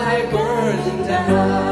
ج